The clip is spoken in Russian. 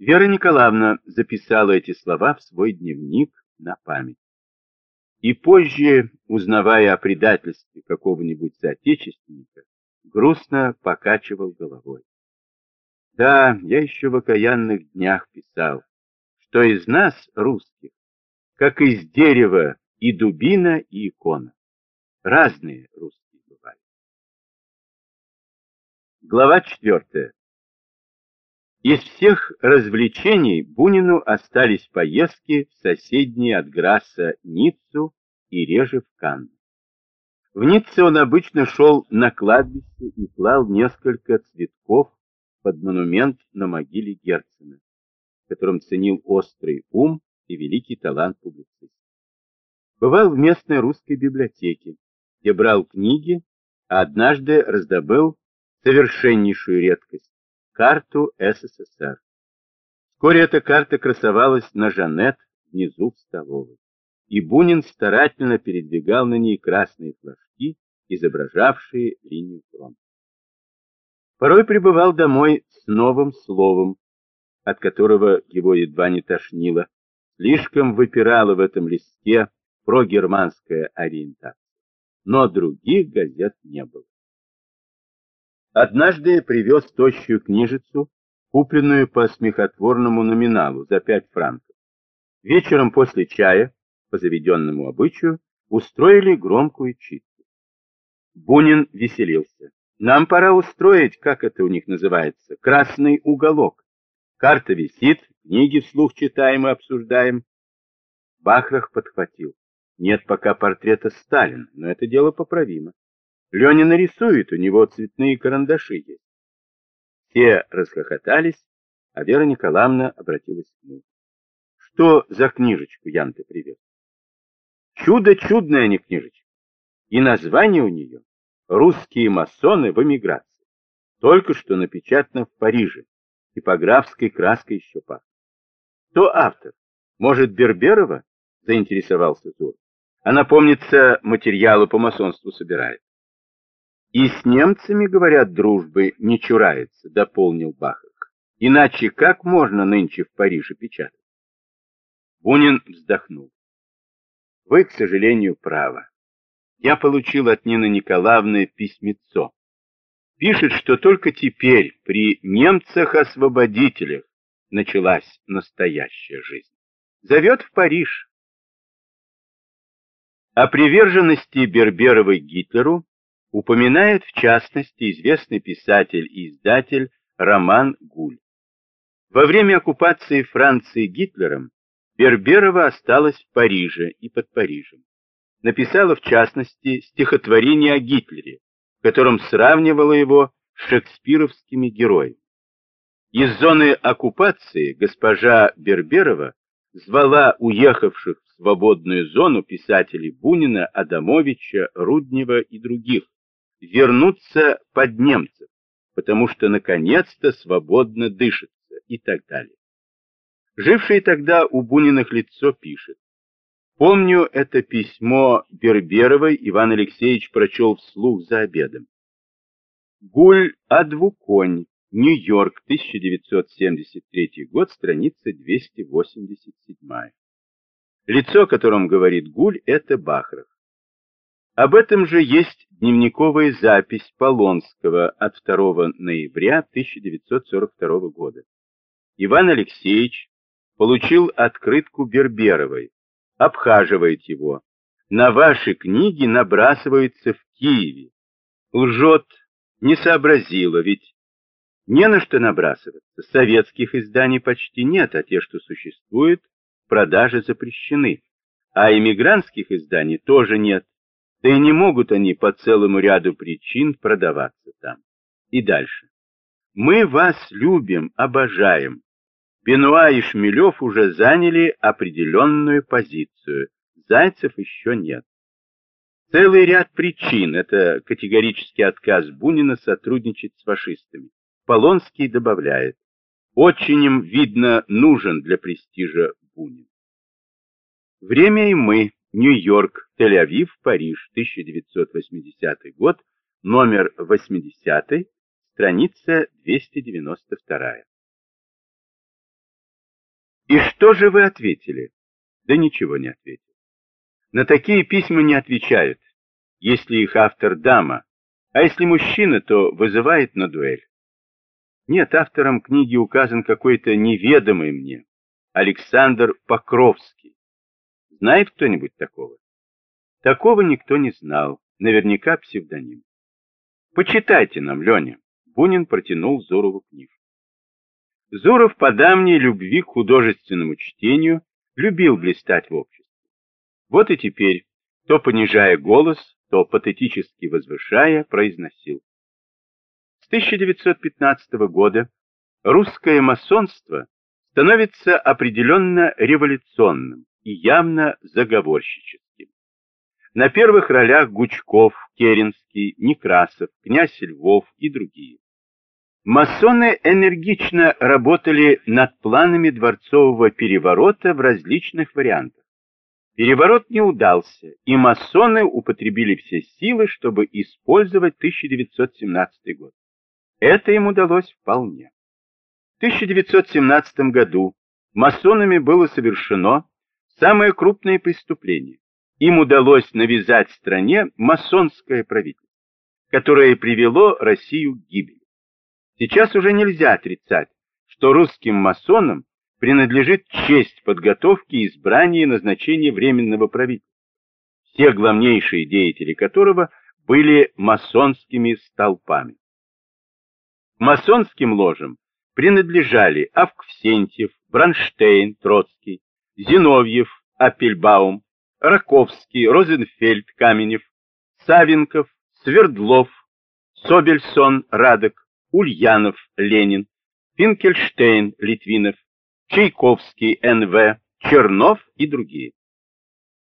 Вера Николаевна записала эти слова в свой дневник на память. И позже, узнавая о предательстве какого-нибудь соотечественника, грустно покачивал головой. Да, я еще в окаянных днях писал, что из нас, русских, как из дерева и дубина, и икона. Разные русские бывают. Глава четвертая. Из всех развлечений Бунину остались поездки в соседние от Грасса Ниццу и реже в Канны. В Ницце он обычно шел на кладбище и клал несколько цветков под монумент на могиле Герцена, которым ценил острый ум и великий талант публициста. Бывал в местной русской библиотеке, где брал книги, а однажды раздобыл совершеннейшую редкость карту СССР. Вскоре эта карта красовалась на Жанет внизу в столовой, и Бунин старательно передвигал на ней красные флажки, изображавшие линию фронта. Порой прибывал домой с новым словом, от которого его едва не тошнило, слишком выпирала в этом листе прогерманская ориентация. Но других газет не было. Однажды привез тощую книжицу, купленную по смехотворному номиналу за пять франков. Вечером после чая, по заведенному обычаю, устроили громкую читку. Бунин веселился. Нам пора устроить, как это у них называется, красный уголок. Карта висит, книги вслух читаем и обсуждаем. Бахрах подхватил. Нет пока портрета Сталина, но это дело поправимо. Леня нарисует, у него цветные карандаши есть. Все расхохотались, а Вера Николаевна обратилась к мужу. Что за книжечку Ян ты привез? Чудо чудная не книжечка. И название у нее «Русские масоны в эмиграции». Только что напечатано в Париже. Типографской краской еще пахнет. Кто автор? Может, Берберова? Заинтересовался Зур. Она, помнится, материалы по масонству собирает. И с немцами, говорят, дружбы не чурается, дополнил Бахок. Иначе как можно нынче в Париже печатать? Бунин вздохнул. Вы, к сожалению, правы. Я получил от Нины Николаевны письмецо. Пишет, что только теперь при немцах-освободителях началась настоящая жизнь. Зовет в Париж. О приверженности Берберовой Гитлеру упоминает в частности известный писатель и издатель Роман Гуль. Во время оккупации Франции Гитлером Берберова осталась в Париже и под Парижем. Написала в частности стихотворение о Гитлере, в котором сравнивала его с шекспировскими героями. Из зоны оккупации госпожа Берберова звала уехавших в свободную зону писателей Бунина, Адамовича, Руднева и других, вернуться под немцев, потому что наконец-то свободно дышится и так далее. Живший тогда у Буниных лицо пишет. Помню это письмо Берберовой Иван Алексеевич прочел вслух за обедом. Гуль Адвуконь, Нью-Йорк, 1973 год, страница 287. Лицо, о котором говорит Гуль, это Бахров. Об этом же есть дневниковая запись Полонского от 2 ноября 1942 года. Иван Алексеевич получил открытку Берберовой, обхаживает его. На ваши книги набрасываются в Киеве. Лжет, не сообразила, ведь не на что набрасываться. Советских изданий почти нет, а те, что существуют, в продаже запрещены. А иммигрантских изданий тоже нет. Да и не могут они по целому ряду причин продаваться там. И дальше. Мы вас любим, обожаем. Бенуа и Шмелев уже заняли определенную позицию. Зайцев еще нет. Целый ряд причин – это категорический отказ Бунина сотрудничать с фашистами. Полонский добавляет, очень им, видно, нужен для престижа Бунин. Время и мы. Нью-Йорк, Тель-Авив, Париж, 1980 год, номер 80, страница 292. И что же вы ответили? Да ничего не ответил. На такие письма не отвечают, если их автор дама, а если мужчина, то вызывает на дуэль. Нет, автором книги указан какой-то неведомый мне, Александр Покровский. Знает кто-нибудь такого? Такого никто не знал, наверняка псевдоним. Почитайте нам, Леня. Бунин протянул Зурову книжку. Зуров по давней любви к художественному чтению любил блистать в обществе. Вот и теперь, то понижая голос, то патетически возвышая, произносил. С 1915 года русское масонство становится определенно революционным и явно заговорщическим. На первых ролях Гучков, Керенский, Некрасов, князь Львов и другие. Масоны энергично работали над планами дворцового переворота в различных вариантах. Переворот не удался, и масоны употребили все силы, чтобы использовать 1917 год. Это им удалось вполне. В 1917 году масонами было совершено самое крупное преступление. Им удалось навязать стране масонское правительство, которое привело Россию к гибели. Сейчас уже нельзя отрицать, что русским масонам принадлежит честь подготовки, избрания и назначения временного правительства, все главнейшие деятели которого были масонскими столпами. Масонским ложам принадлежали Авксентьев, Бронштейн, Троцкий, Зиновьев, Апельбаум, Раковский, Розенфельд, Каменев, Савенков, Свердлов, Собельсон, Радок, Ульянов, Ленин, Финкельштейн, Литвинов, Чайковский, Н.В., Чернов и другие.